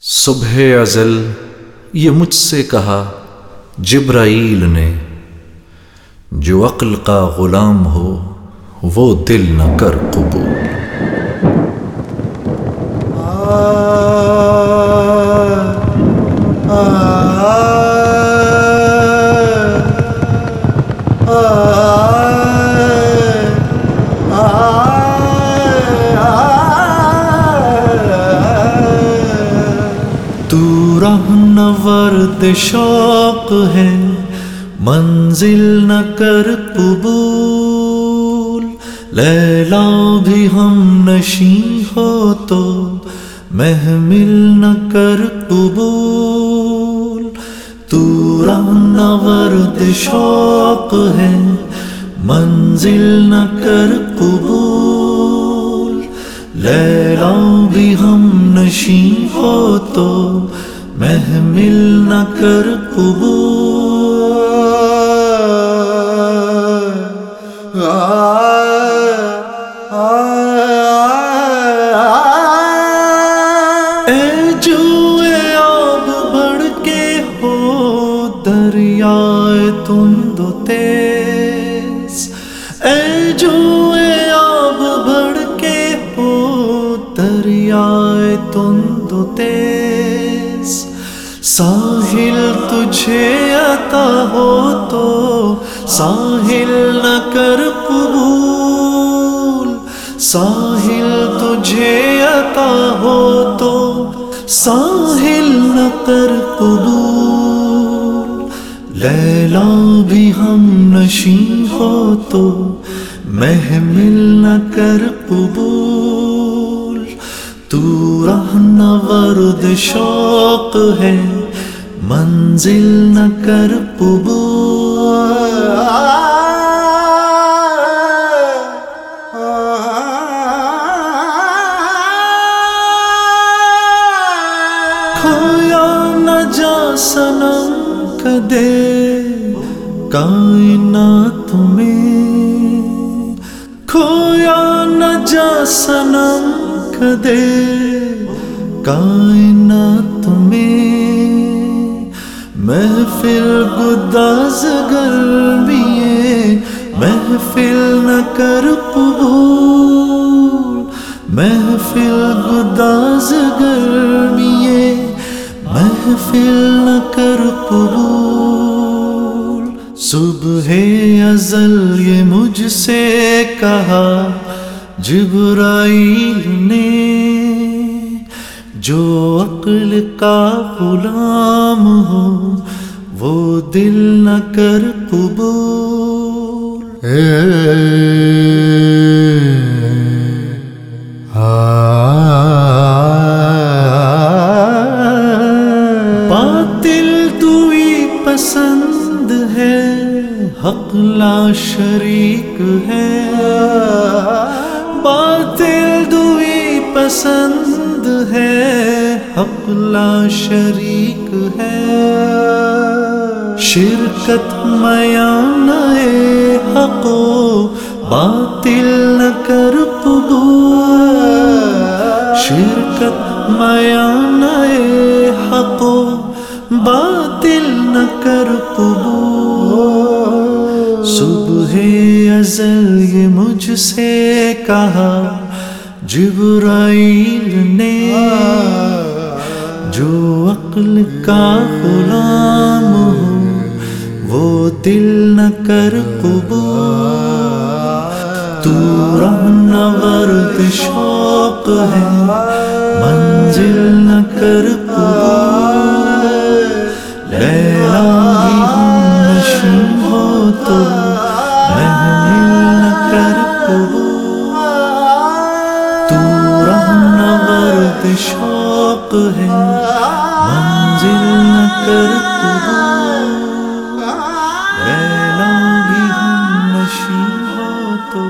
صبح ازل، یہ مجھ سے کہا، جبرائیل نے، جو عقل کا غلام ہو، وہ دل نہ کر قبول۔ تو رہنورد شوق ہے، منزل نہ کر قبول۔ لیلا بھی ہم نشیں ہو تو محمل نہ کر قبول۔ تو رہنورد شوق ہے، منزل نہ کر قبول۔ لیلا بھی ہم نشیں ہو تو محمل نہ کر قبول۔ اے جو آب بڑھ کے ہو دریائے تند و تیز۔ اے جو آب بڑھ کے ہو دریائے تند و تیز۔ ساحل تجھے عطا ہو تو ساحل نہ کر قبول۔ ساحل تجھے عطا ہو تو ساحل نہ کر قبول۔ لیلا بھی ہم نشیں ہو تو محمل نہ کر قبول۔ تو رہنورد شوق ہے منزل نہ کر قبول کھویا نہ جا سنم کدے کائنات میں کھویا نہ جا سنم کدے کائنات میں محفل گداز گرمیے، محفل نہ کر قبول، محفل گداز گرمیے، محفل نہ کر قبول۔ صبح ازل یہ مجھ سے کہا، جبرائیل نے جو عقل کا غلام ہو وہ دل نہ کر قبول۔ باطل دوئی پسند ہے حق لا شریک ہے۔ باطل دوئی پسند ہے، حق لا شریک ہے۔ شرکت میان حق و باطل نہ کر قبول شرکت میان حق و باطل نہ کر قبول صبح ازل یہ مجھ سے کہا۔ جبرائیل نے جو عقل کا غلام ہو وہ دل نہ کر قبول۔ تو رہنا رہنورد شوق ہے منزل نہ کر قبول۔ لیلا بھی ہم نشیں ہو تو محمل نہ کر قبول۔ شوق ہے منزل نہ کرتی ہم نشیبوں تو